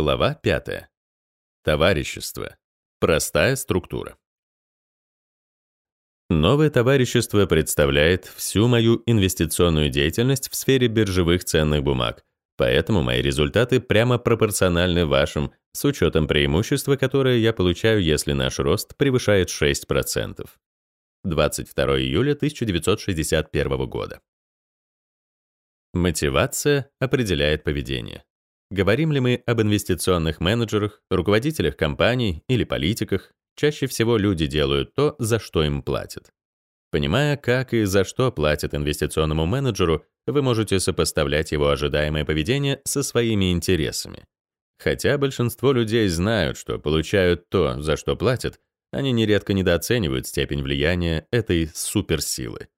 Глава 5. Товарищество. Простая структура. Новое товарищество представляет всю мою инвестиционную деятельность в сфере биржевых ценных бумаг, поэтому мои результаты прямо пропорциональны вашим с учетом преимущества, которое я получаю, если наш рост превышает 6%. 22 июля 1961 года. Мотивация определяет поведение. Говорим ли мы об инвестиционных менеджерах, руководителях компаний или политиках, чаще всего люди делают то, за что им платят. Понимая, как и за что платят инвестиционному менеджеру, вы можете сопоставлять его ожидаемое поведение со своими интересами. Хотя большинство людей знают, что получают то, за что платят, они нередко недооценивают степень влияния этой суперсилы.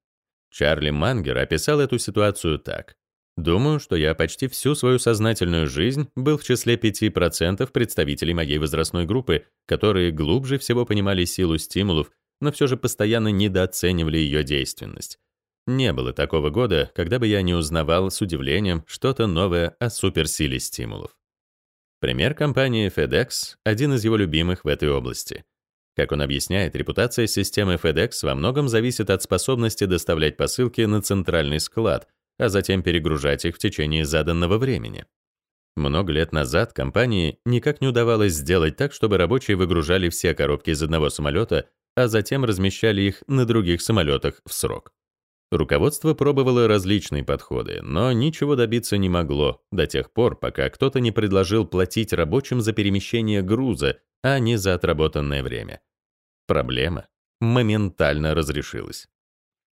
Чарли Мангер описал эту ситуацию так. Думаю, что я почти всю свою сознательную жизнь был в числе 5% представителей моей возрастной группы, которые глубже всего понимали силу стимулов, но все же постоянно недооценивали ее действенность. Не было такого года, когда бы я не узнавал с удивлением что-то новое о суперсиле стимулов. Пример компании FedEx — один из его любимых в этой области. Как он объясняет, репутация системы FedEx во многом зависит от способности доставлять посылки на центральный склад — а затем перегружать их в течение заданного времени. Много лет назад компании никак не удавалось сделать так, чтобы рабочие выгружали все коробки из одного самолета, а затем размещали их на других самолетах в срок. Руководство пробовало различные подходы, но ничего добиться не могло до тех пор, пока кто-то не предложил платить рабочим за перемещение груза, а не за отработанное время. Проблема моментально разрешилась.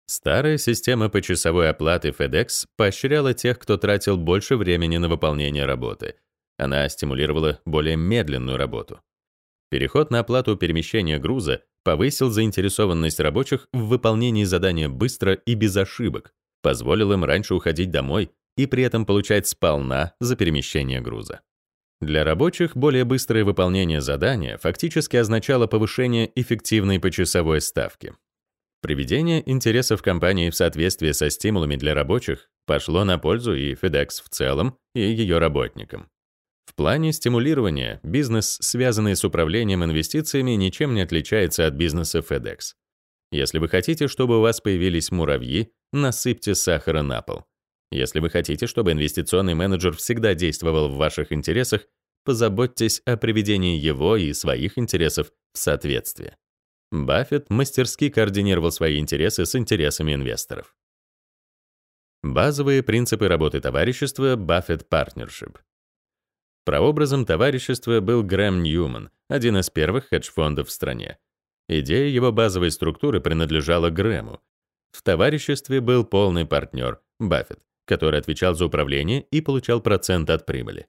Старая система почасовой оплаты FedEx поощряла тех, кто тратил больше времени на выполнение работы. Она стимулировала более медленную работу. Переход на оплату перемещения груза повысил заинтересованность рабочих в выполнении задания быстро и без ошибок, позволил им раньше уходить домой и при этом получать сполна за перемещение груза. Для рабочих более быстрое выполнение задания фактически означало повышение эффективной почасовой ставки. Приведение интересов компании в соответствии со стимулами для рабочих пошло на пользу и FedEx в целом, и ее работникам. В плане стимулирования бизнес, связанный с управлением инвестициями, ничем не отличается от бизнеса FedEx. Если вы хотите, чтобы у вас появились муравьи, насыпьте сахара на пол. Если вы хотите, чтобы инвестиционный менеджер всегда действовал в ваших интересах, позаботьтесь о приведении его и своих интересов в соответствие. Баффет мастерски координировал свои интересы с интересами инвесторов. Базовые принципы работы товарищества Buffett Partnership. Прообразом товарищества был Грэм Ньюман, один из первых хедж-фондов в стране. Идея его базовой структуры принадлежала Грэму. В товариществе был полный партнер, Баффет, который отвечал за управление и получал процент от прибыли.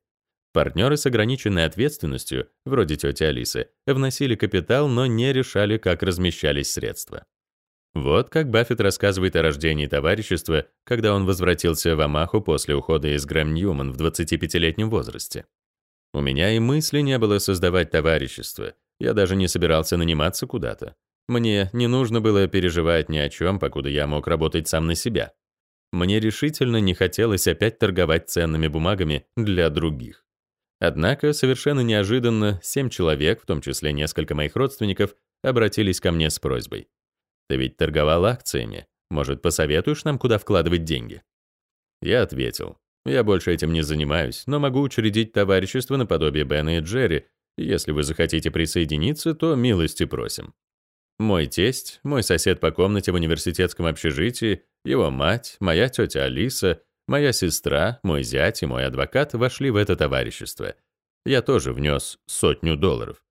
Партнеры с ограниченной ответственностью, вроде тети Алисы, вносили капитал, но не решали, как размещались средства. Вот как Баффет рассказывает о рождении товарищества, когда он возвратился в Амаху после ухода из Грэм Ньюман в 25-летнем возрасте. «У меня и мысли не было создавать товарищество. Я даже не собирался наниматься куда-то. Мне не нужно было переживать ни о чем, покуда я мог работать сам на себя. Мне решительно не хотелось опять торговать ценными бумагами для других. Однако, совершенно неожиданно, семь человек, в том числе несколько моих родственников, обратились ко мне с просьбой. «Ты ведь торговал акциями. Может, посоветуешь нам, куда вкладывать деньги?» Я ответил. «Я больше этим не занимаюсь, но могу учредить товарищество наподобие Бена и Джерри. Если вы захотите присоединиться, то милости просим». Мой тесть, мой сосед по комнате в университетском общежитии, его мать, моя тетя Алиса — Моя сестра, мой зять и мой адвокат вошли в это товарищество. Я тоже внес сотню долларов.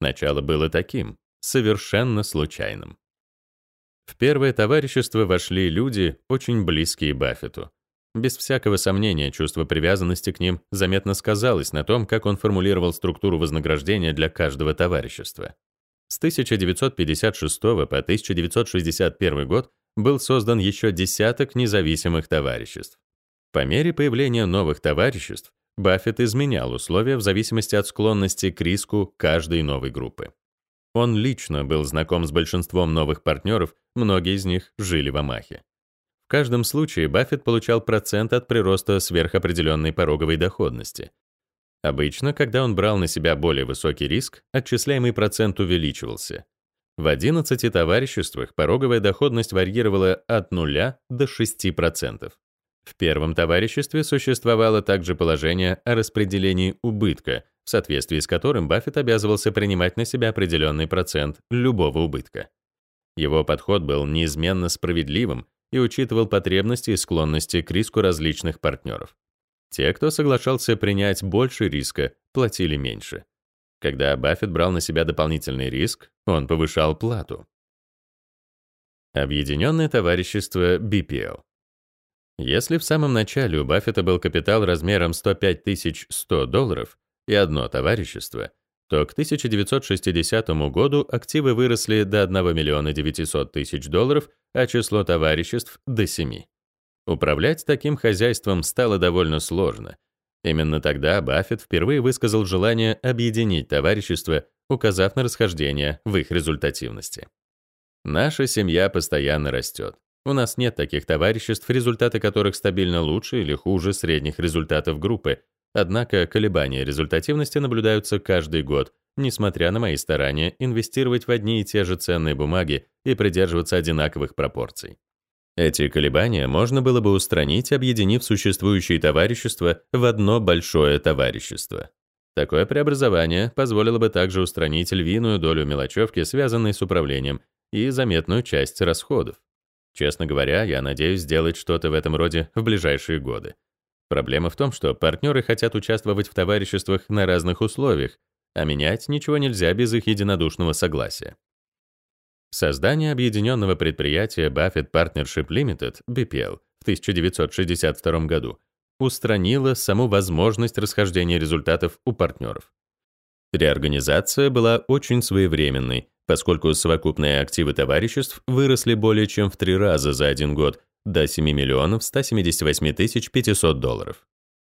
Начало было таким, совершенно случайным. В первое товарищество вошли люди, очень близкие Баффету. Без всякого сомнения, чувство привязанности к ним заметно сказалось на том, как он формулировал структуру вознаграждения для каждого товарищества. С 1956 по 1961 год был создан еще десяток независимых товариществ. По мере появления новых товариществ Баффет изменял условия в зависимости от склонности к риску каждой новой группы. Он лично был знаком с большинством новых партнеров, многие из них жили в Амахе. В каждом случае Баффет получал процент от прироста сверхопределенной пороговой доходности. Обычно, когда он брал на себя более высокий риск, отчисляемый процент увеличивался. В 11 товариществах пороговая доходность варьировала от 0 до 6%. В первом товариществе существовало также положение о распределении убытка, в соответствии с которым Баффет обязывался принимать на себя определенный процент любого убытка. Его подход был неизменно справедливым и учитывал потребности и склонности к риску различных партнеров. Те, кто соглашался принять больше риска, платили меньше. Когда Баффет брал на себя дополнительный риск, он повышал плату. Объединенное товарищество BPL. Если в самом начале у Баффета был капитал размером 105 100 долларов и одно товарищество, то к 1960 году активы выросли до 1 миллиона 900 тысяч долларов, а число товариществ — до 7. Управлять таким хозяйством стало довольно сложно. Именно тогда Баффет впервые высказал желание объединить товарищество, указав на расхождение в их результативности. Наша семья постоянно растет. У нас нет таких товариществ, результаты которых стабильно лучше или хуже средних результатов группы, однако колебания результативности наблюдаются каждый год, несмотря на мои старания инвестировать в одни и те же ценные бумаги и придерживаться одинаковых пропорций. Эти колебания можно было бы устранить, объединив существующие товарищества в одно большое товарищество. Такое преобразование позволило бы также устранить львиную долю мелочевки, связанной с управлением, и заметную часть расходов. Честно говоря, я надеюсь сделать что-то в этом роде в ближайшие годы. Проблема в том, что партнеры хотят участвовать в товариществах на разных условиях, а менять ничего нельзя без их единодушного согласия. Создание объединенного предприятия Buffett Partnership Limited, BPL, в 1962 году устранило саму возможность расхождения результатов у партнеров. Реорганизация была очень своевременной, поскольку совокупные активы товариществ выросли более чем в три раза за один год до 7 миллионов 178 тысяч 500 долларов.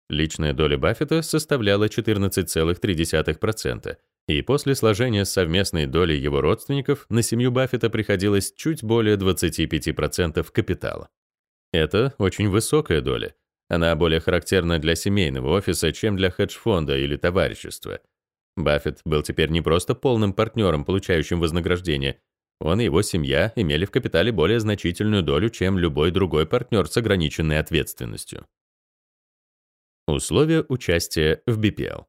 Личная доля Баффета составляла 14,3%, и после сложения совместной долей его родственников на семью Баффета приходилось чуть более 25% капитала. Это очень высокая доля. Она более характерна для семейного офиса, чем для хедж-фонда или товарищества. Баффет был теперь не просто полным партнером, получающим вознаграждение. Он и его семья имели в капитале более значительную долю, чем любой другой партнер с ограниченной ответственностью. Условия участия в BPL.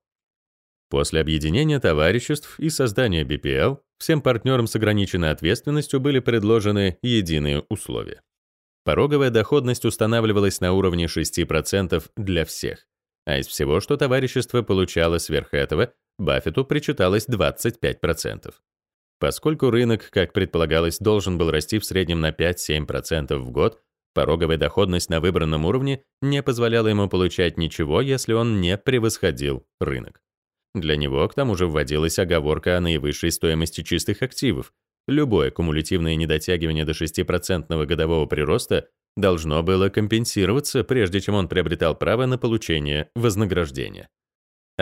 После объединения товариществ и создания BPL всем партнерам с ограниченной ответственностью были предложены единые условия. Пороговая доходность устанавливалась на уровне 6% для всех, а из всего, что товарищество получало сверх этого, Баффету причиталось 25%. Поскольку рынок, как предполагалось, должен был расти в среднем на 5-7% в год, пороговая доходность на выбранном уровне не позволяла ему получать ничего, если он не превосходил рынок. Для него, к тому же, вводилась оговорка о наивысшей стоимости чистых активов. Любое кумулятивное недотягивание до 6% годового прироста должно было компенсироваться, прежде чем он приобретал право на получение вознаграждения.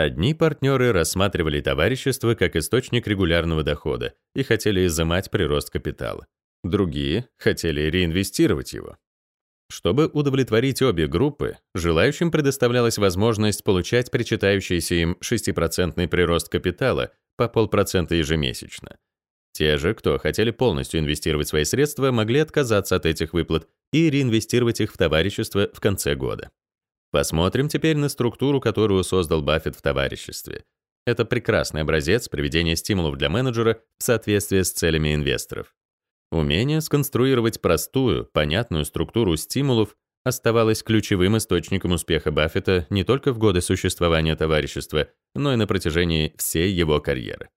Одни партнеры рассматривали товарищество как источник регулярного дохода и хотели изымать прирост капитала. Другие хотели реинвестировать его. Чтобы удовлетворить обе группы, желающим предоставлялась возможность получать причитающийся им 6% прирост капитала по полпроцента ежемесячно. Те же, кто хотели полностью инвестировать свои средства, могли отказаться от этих выплат и реинвестировать их в товарищество в конце года. Посмотрим теперь на структуру, которую создал Баффет в товариществе. Это прекрасный образец приведения стимулов для менеджера в соответствии с целями инвесторов. Умение сконструировать простую, понятную структуру стимулов оставалось ключевым источником успеха Баффета не только в годы существования товарищества, но и на протяжении всей его карьеры.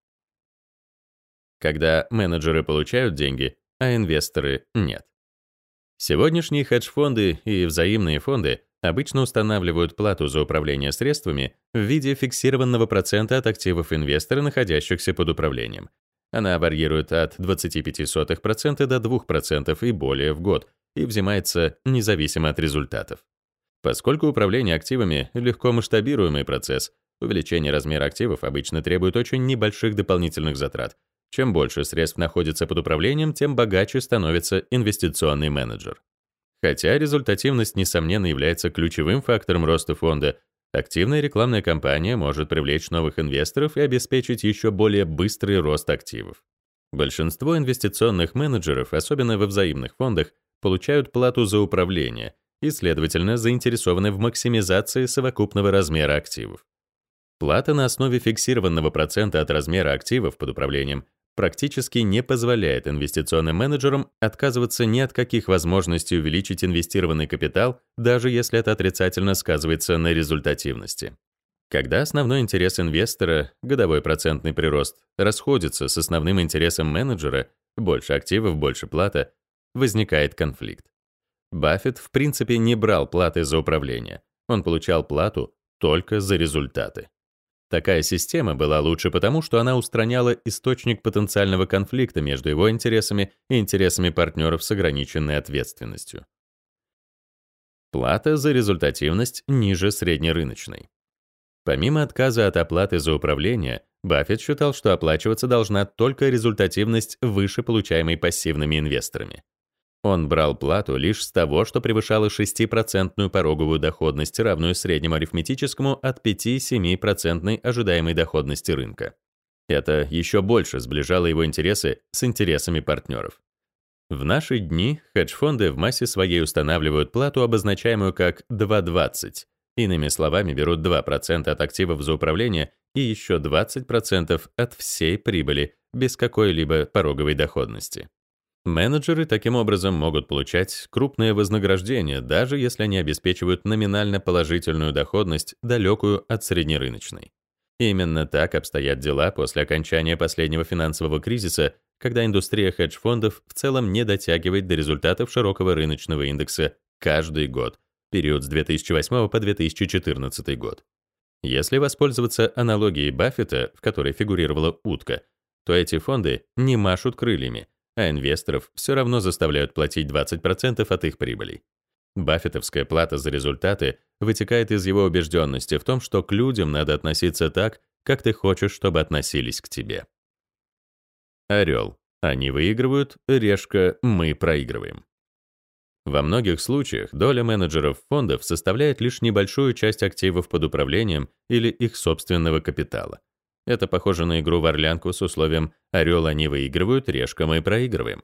Когда менеджеры получают деньги, а инвесторы нет. Сегодняшние хедж-фонды и взаимные фонды обычно устанавливают плату за управление средствами в виде фиксированного процента от активов инвестора, находящихся под управлением, она варьирует от 0,25% до 2% и более в год и взимается независимо от результатов. Поскольку управление активами — легко масштабируемый процесс, увеличение размера активов обычно требует очень небольших дополнительных затрат. Чем больше средств находится под управлением, тем богаче становится инвестиционный менеджер. Хотя результативность, несомненно, является ключевым фактором роста фонда, Активная рекламная кампания может привлечь новых инвесторов и обеспечить еще более быстрый рост активов. Большинство инвестиционных менеджеров, особенно во взаимных фондах, получают плату за управление и, следовательно, заинтересованы в максимизации совокупного размера активов. Плата на основе фиксированного процента от размера активов под управлением практически не позволяет инвестиционным менеджерам отказываться ни от каких возможностей увеличить инвестированный капитал, даже если это отрицательно сказывается на результативности. Когда основной интерес инвестора, годовой процентный прирост, расходится с основным интересом менеджера, больше активов, больше плата, возникает конфликт. Баффет в принципе не брал платы за управление. Он получал плату только за результаты. Такая система была лучше потому, что она устраняла источник потенциального конфликта между его интересами и интересами партнеров с ограниченной ответственностью. Плата за результативность ниже среднерыночной. Помимо отказа от оплаты за управление, Баффет считал, что оплачиваться должна только результативность выше получаемой пассивными инвесторами. Он брал плату лишь с того, что превышало 6% пороговую доходность, равную среднему арифметическому от 5-7% ожидаемой доходности рынка. Это еще больше сближало его интересы с интересами партнеров. В наши дни хедж-фонды в массе своей устанавливают плату, обозначаемую как 2,20. Иными словами, берут 2% от активов за управление и еще 20% от всей прибыли без какой-либо пороговой доходности. Менеджеры таким образом могут получать крупное вознаграждение, даже если они обеспечивают номинально положительную доходность, далекую от среднерыночной. Именно так обстоят дела после окончания последнего финансового кризиса, когда индустрия хедж-фондов в целом не дотягивает до результатов широкого рыночного индекса каждый год, период с 2008 по 2014 год. Если воспользоваться аналогией Баффета, в которой фигурировала утка, то эти фонды не машут крыльями, а инвесторов все равно заставляют платить 20% от их прибылей. Баффетовская плата за результаты вытекает из его убежденности в том, что к людям надо относиться так, как ты хочешь, чтобы относились к тебе. Орел. Они выигрывают, решка, мы проигрываем. Во многих случаях доля менеджеров фондов составляет лишь небольшую часть активов под управлением или их собственного капитала. Это похоже на игру в орлянку с условием «орел они выигрывают, решка мы проигрываем».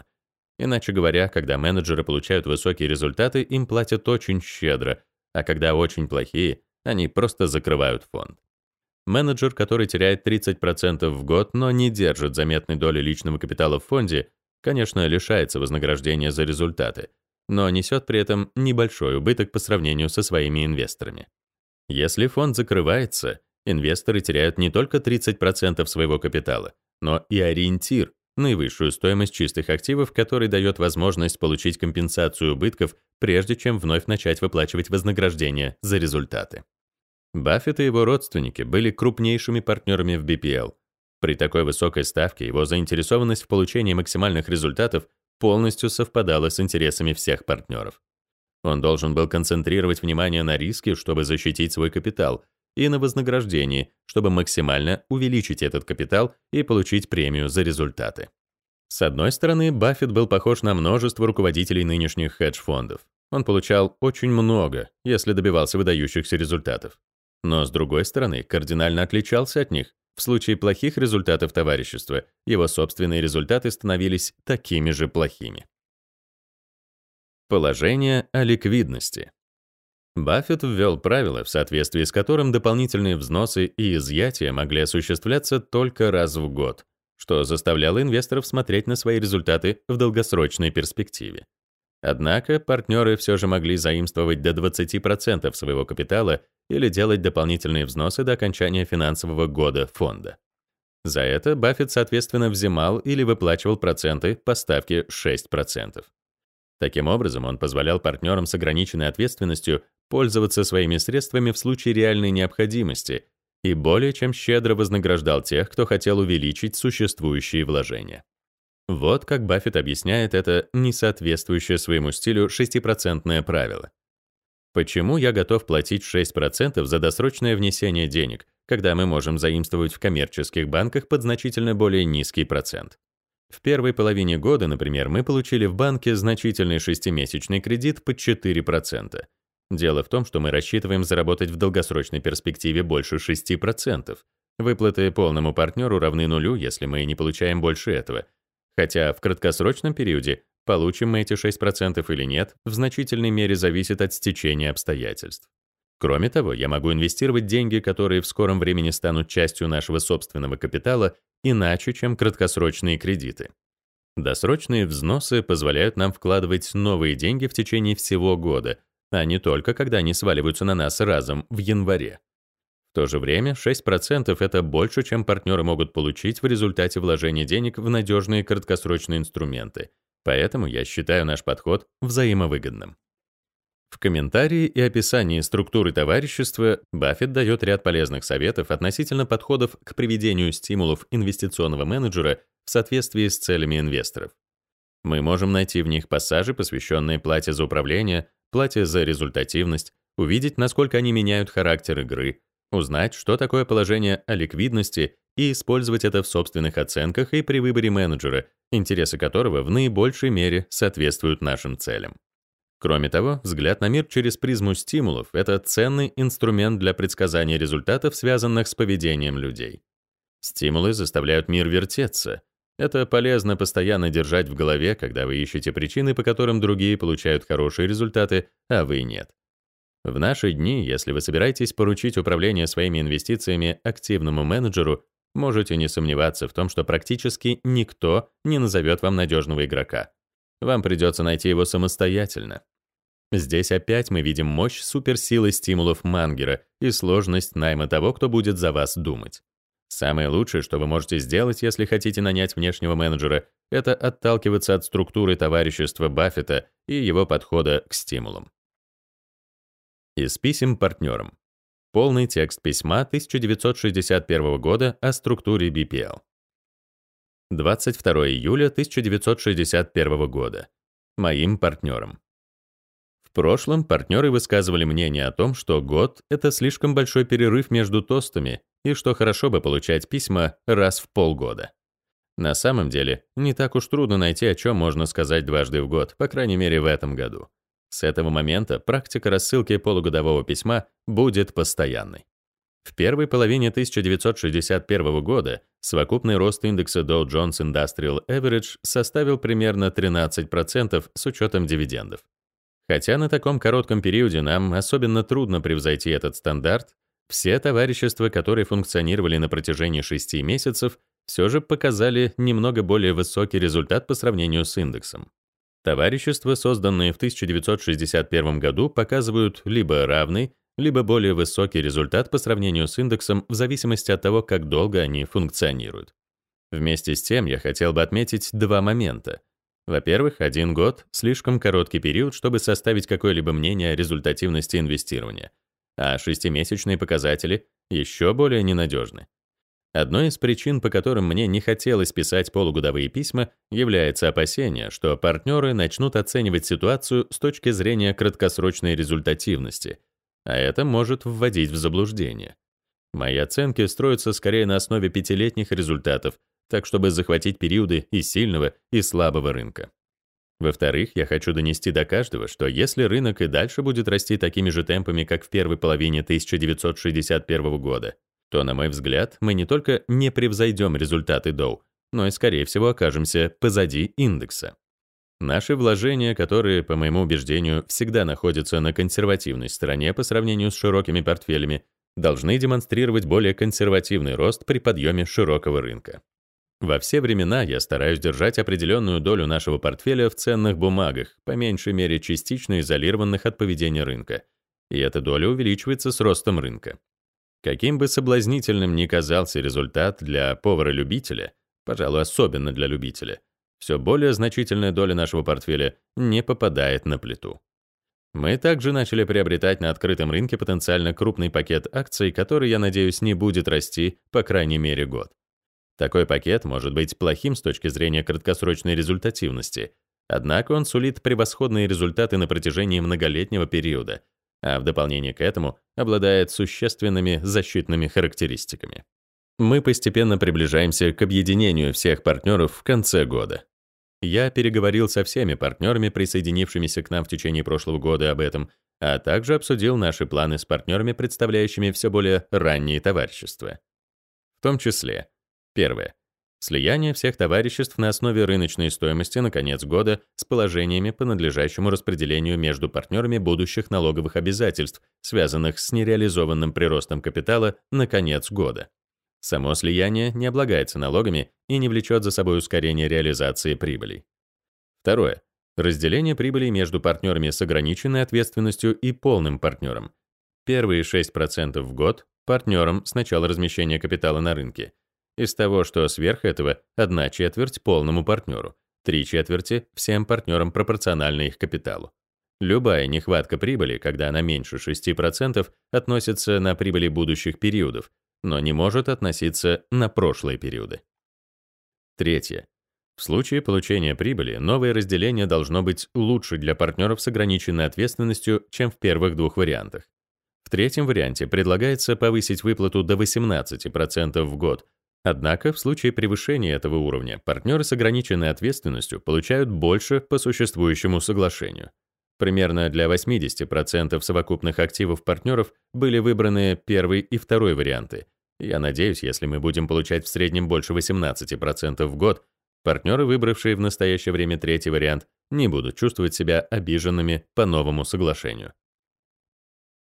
Иначе говоря, когда менеджеры получают высокие результаты, им платят очень щедро, а когда очень плохие, они просто закрывают фонд. Менеджер, который теряет 30% в год, но не держит заметной доли личного капитала в фонде, конечно, лишается вознаграждения за результаты, но несет при этом небольшой убыток по сравнению со своими инвесторами. Если фонд закрывается, инвесторы теряют не только 30% своего капитала, но и ориентир, наивысшую стоимость чистых активов, который дает возможность получить компенсацию убытков, прежде чем вновь начать выплачивать вознаграждение за результаты. Баффет и его родственники были крупнейшими партнерами в BPL. При такой высокой ставке его заинтересованность в получении максимальных результатов полностью совпадала с интересами всех партнеров. Он должен был концентрировать внимание на риске, чтобы защитить свой капитал, и на вознаграждении, чтобы максимально увеличить этот капитал и получить премию за результаты. С одной стороны, Баффет был похож на множество руководителей нынешних хедж-фондов. Он получал очень много, если добивался выдающихся результатов. Но с другой стороны, кардинально отличался от них. В случае плохих результатов товарищества, его собственные результаты становились такими же плохими. Положение о ликвидности. Баффет ввел правило, в соответствии с которым дополнительные взносы и изъятия могли осуществляться только раз в год, что заставляло инвесторов смотреть на свои результаты в долгосрочной перспективе. Однако партнеры все же могли заимствовать до 20% своего капитала или делать дополнительные взносы до окончания финансового года фонда. За это Баффет, соответственно, взимал или выплачивал проценты по ставке 6%. Таким образом, он позволял партнерам с ограниченной ответственностью пользоваться своими средствами в случае реальной необходимости и более чем щедро вознаграждал тех, кто хотел увеличить существующие вложения. Вот как Баффет объясняет это несоответствующее своему стилю 6% правило. Почему я готов платить 6% за досрочное внесение денег, когда мы можем заимствовать в коммерческих банках под значительно более низкий процент? В первой половине года, например, мы получили в банке значительный шестимесячный кредит под 4%, Дело в том, что мы рассчитываем заработать в долгосрочной перспективе больше 6%. Выплаты полному партнеру равны нулю, если мы не получаем больше этого. Хотя в краткосрочном периоде получим мы эти 6% или нет, в значительной мере зависит от стечения обстоятельств. Кроме того, я могу инвестировать деньги, которые в скором времени станут частью нашего собственного капитала, иначе, чем краткосрочные кредиты. Досрочные взносы позволяют нам вкладывать новые деньги в течение всего года, а не только когда они сваливаются на нас разом в январе. В то же время 6% — это больше, чем партнеры могут получить в результате вложения денег в надежные краткосрочные инструменты. Поэтому я считаю наш подход взаимовыгодным. В комментарии и описании структуры товарищества Баффет дает ряд полезных советов относительно подходов к приведению стимулов инвестиционного менеджера в соответствии с целями инвесторов. Мы можем найти в них пассажи, посвященные плате за управление, плате за результативность, увидеть, насколько они меняют характер игры, узнать, что такое положение о ликвидности и использовать это в собственных оценках и при выборе менеджера, интересы которого в наибольшей мере соответствуют нашим целям. Кроме того, взгляд на мир через призму стимулов — это ценный инструмент для предсказания результатов, связанных с поведением людей. Стимулы заставляют мир вертеться. Это полезно постоянно держать в голове, когда вы ищете причины, по которым другие получают хорошие результаты, а вы нет. В наши дни, если вы собираетесь поручить управление своими инвестициями активному менеджеру, можете не сомневаться в том, что практически никто не назовет вам надежного игрока. Вам придется найти его самостоятельно. Здесь опять мы видим мощь суперсилы стимулов Мангера и сложность найма того, кто будет за вас думать. Самое лучшее, что вы можете сделать, если хотите нанять внешнего менеджера, это отталкиваться от структуры товарищества Баффета и его подхода к стимулам. Из писем партнерам. Полный текст письма 1961 года о структуре BPL. 22 июля 1961 года. Моим партнерам. В прошлом партнеры высказывали мнение о том, что год — это слишком большой перерыв между тостами и что хорошо бы получать письма раз в полгода. На самом деле, не так уж трудно найти, о чем можно сказать дважды в год, по крайней мере в этом году. С этого момента практика рассылки полугодового письма будет постоянной. В первой половине 1961 года совокупный рост индекса Dow Jones Industrial Average составил примерно 13% с учетом дивидендов. Хотя на таком коротком периоде нам особенно трудно превзойти этот стандарт, все товарищества, которые функционировали на протяжении 6 месяцев, все же показали немного более высокий результат по сравнению с индексом. Товарищества, созданные в 1961 году, показывают либо равный, либо более высокий результат по сравнению с индексом в зависимости от того, как долго они функционируют. Вместе с тем я хотел бы отметить два момента. Во-первых, один год — слишком короткий период, чтобы составить какое-либо мнение о результативности инвестирования, а шестимесячные показатели еще более ненадежны. Одной из причин, по которым мне не хотелось писать полугодовые письма, является опасение, что партнеры начнут оценивать ситуацию с точки зрения краткосрочной результативности — а это может вводить в заблуждение. Мои оценки строятся скорее на основе пятилетних результатов, так чтобы захватить периоды и сильного, и слабого рынка. Во-вторых, я хочу донести до каждого, что если рынок и дальше будет расти такими же темпами, как в первой половине 1961 года, то, на мой взгляд, мы не только не превзойдем результаты Доу, но и, скорее всего, окажемся позади индекса. Наши вложения, которые, по моему убеждению, всегда находятся на консервативной стороне по сравнению с широкими портфелями, должны демонстрировать более консервативный рост при подъеме широкого рынка. Во все времена я стараюсь держать определенную долю нашего портфеля в ценных бумагах, по меньшей мере частично изолированных от поведения рынка, и эта доля увеличивается с ростом рынка. Каким бы соблазнительным ни казался результат для повара-любителя, пожалуй, особенно для любителя, все более значительная доля нашего портфеля не попадает на плиту. Мы также начали приобретать на открытом рынке потенциально крупный пакет акций, который, я надеюсь, не будет расти по крайней мере год. Такой пакет может быть плохим с точки зрения краткосрочной результативности, однако он сулит превосходные результаты на протяжении многолетнего периода, а в дополнение к этому обладает существенными защитными характеристиками. Мы постепенно приближаемся к объединению всех партнеров в конце года. Я переговорил со всеми партнерами, присоединившимися к нам в течение прошлого года об этом, а также обсудил наши планы с партнерами, представляющими все более ранние товарищества. В том числе, первое, слияние всех товариществ на основе рыночной стоимости на конец года с положениями по надлежащему распределению между партнерами будущих налоговых обязательств, связанных с нереализованным приростом капитала на конец года. Само слияние не облагается налогами и не влечет за собой ускорение реализации прибылей. Второе. Разделение прибыли между партнерами с ограниченной ответственностью и полным партнером. Первые 6% в год партнерам с начала размещения капитала на рынке. Из того, что сверх этого, одна четверть полному партнеру, три четверти всем партнерам пропорционально их капиталу. Любая нехватка прибыли, когда она меньше 6%, относится на прибыли будущих периодов, но не может относиться на прошлые периоды. Третье. В случае получения прибыли новое разделение должно быть лучше для партнеров с ограниченной ответственностью, чем в первых двух вариантах. В третьем варианте предлагается повысить выплату до 18% в год, однако в случае превышения этого уровня партнеры с ограниченной ответственностью получают больше по существующему соглашению. Примерно для 80% совокупных активов партнеров были выбраны первый и второй варианты. Я надеюсь, если мы будем получать в среднем больше 18% в год, партнеры, выбравшие в настоящее время третий вариант, не будут чувствовать себя обиженными по новому соглашению.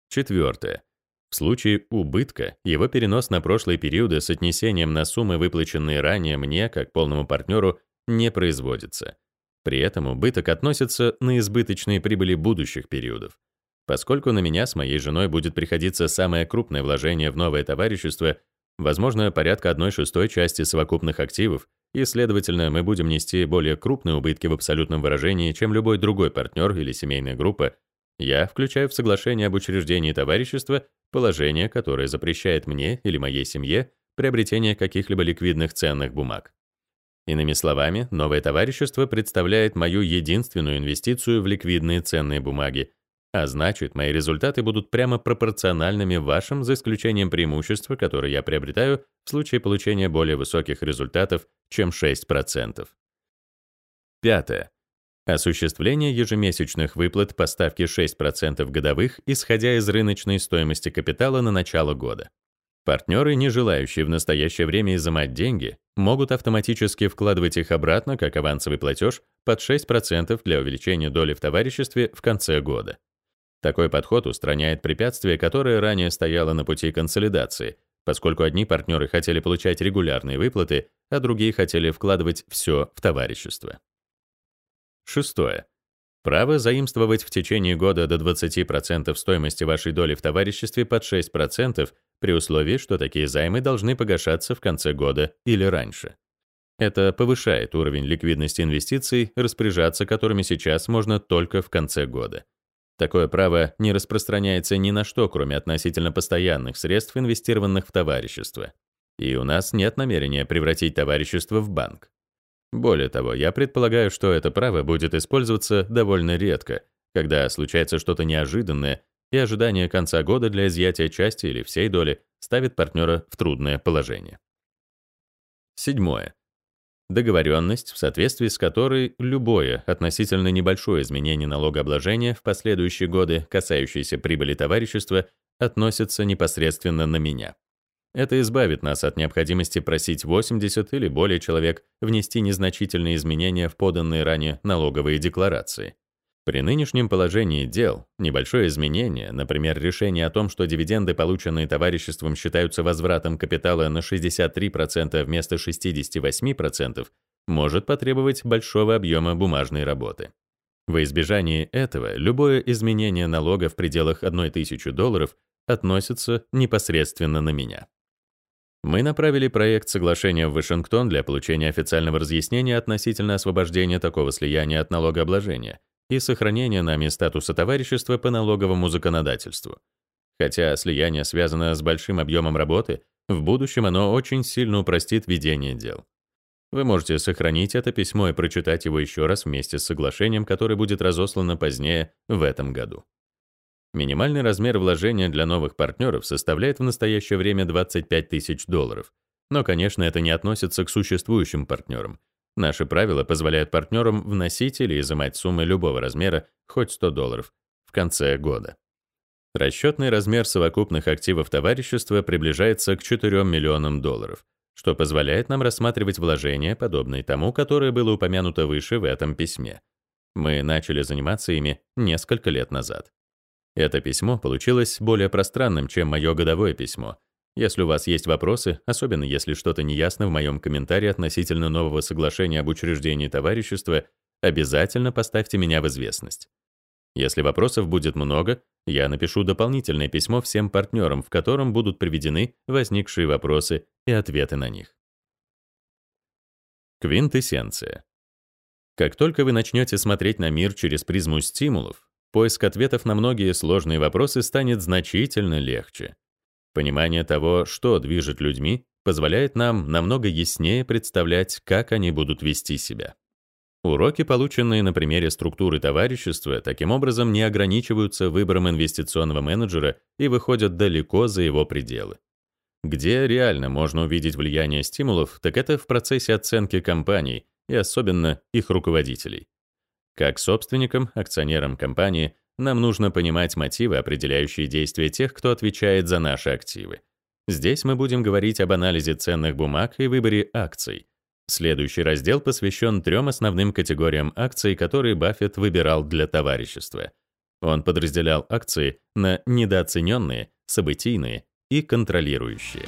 Четвертое. В случае убытка его перенос на прошлые периоды с отнесением на суммы, выплаченные ранее мне, как полному партнеру, не производится. При этом убыток относится на избыточные прибыли будущих периодов. Поскольку на меня с моей женой будет приходиться самое крупное вложение в новое товарищество, возможно, порядка 1 шестой части совокупных активов, и, следовательно, мы будем нести более крупные убытки в абсолютном выражении, чем любой другой партнер или семейная группа, я включаю в соглашение об учреждении товарищества положение, которое запрещает мне или моей семье приобретение каких-либо ликвидных ценных бумаг. Иными словами, новое товарищество представляет мою единственную инвестицию в ликвидные ценные бумаги, а значит, мои результаты будут прямо пропорциональными вашим, за исключением преимущества, которое я приобретаю в случае получения более высоких результатов, чем 6%. Пятое. Осуществление ежемесячных выплат по ставке 6% годовых, исходя из рыночной стоимости капитала на начало года. Партнеры, не желающие в настоящее время изымать деньги, могут автоматически вкладывать их обратно как авансовый платеж под 6% для увеличения доли в товариществе в конце года. Такой подход устраняет препятствие, которое ранее стояло на пути консолидации, поскольку одни партнеры хотели получать регулярные выплаты, а другие хотели вкладывать все в товарищество. Шестое. Право заимствовать в течение года до 20% стоимости вашей доли в товариществе под 6% при условии, что такие займы должны погашаться в конце года или раньше. Это повышает уровень ликвидности инвестиций, распоряжаться которыми сейчас можно только в конце года. Такое право не распространяется ни на что, кроме относительно постоянных средств, инвестированных в товарищество. И у нас нет намерения превратить товарищество в банк. Более того, я предполагаю, что это право будет использоваться довольно редко, когда случается что-то неожиданное, и ожидание конца года для изъятия части или всей доли ставит партнера в трудное положение. Седьмое. Договоренность, в соответствии с которой любое относительно небольшое изменение налогообложения в последующие годы, касающееся прибыли товарищества, относится непосредственно на меня. Это избавит нас от необходимости просить 80 или более человек внести незначительные изменения в поданные ранее налоговые декларации. При нынешнем положении дел небольшое изменение, например, решение о том, что дивиденды, полученные товариществом, считаются возвратом капитала на 63% вместо 68%, может потребовать большого объема бумажной работы. Во избежание этого любое изменение налога в пределах 1000 долларов относится непосредственно на меня. Мы направили проект соглашения в Вашингтон для получения официального разъяснения относительно освобождения такого слияния от налогообложения, и сохранения нами статуса товарищества по налоговому законодательству. Хотя слияние связано с большим объемом работы, в будущем оно очень сильно упростит ведение дел. Вы можете сохранить это письмо и прочитать его еще раз вместе с соглашением, которое будет разослано позднее в этом году. Минимальный размер вложения для новых партнеров составляет в настоящее время 25 тысяч долларов. Но, конечно, это не относится к существующим партнерам. Наши правила позволяют партнерам вносить или изымать суммы любого размера, хоть 100 долларов, в конце года. Расчетный размер совокупных активов товарищества приближается к 4 миллионам долларов, что позволяет нам рассматривать вложения, подобные тому, которое было упомянуто выше в этом письме. Мы начали заниматься ими несколько лет назад. Это письмо получилось более пространным, чем мое годовое письмо. Если у вас есть вопросы, особенно если что-то неясно в моем комментарии относительно нового соглашения об учреждении товарищества, обязательно поставьте меня в известность. Если вопросов будет много, я напишу дополнительное письмо всем партнерам, в котором будут приведены возникшие вопросы и ответы на них. Квинтэссенция. Как только вы начнете смотреть на мир через призму стимулов, поиск ответов на многие сложные вопросы станет значительно легче. Понимание того, что движет людьми, позволяет нам намного яснее представлять, как они будут вести себя. Уроки, полученные на примере структуры товарищества, таким образом не ограничиваются выбором инвестиционного менеджера и выходят далеко за его пределы. Где реально можно увидеть влияние стимулов, так это в процессе оценки компаний и особенно их руководителей. Как собственникам, акционерам компании, нам нужно понимать мотивы, определяющие действия тех, кто отвечает за наши активы. Здесь мы будем говорить об анализе ценных бумаг и выборе акций, Следующий раздел посвящен трем основным категориям акций, которые Баффет выбирал для товарищества. Он подразделял акции на недооцененные, событийные и контролирующие.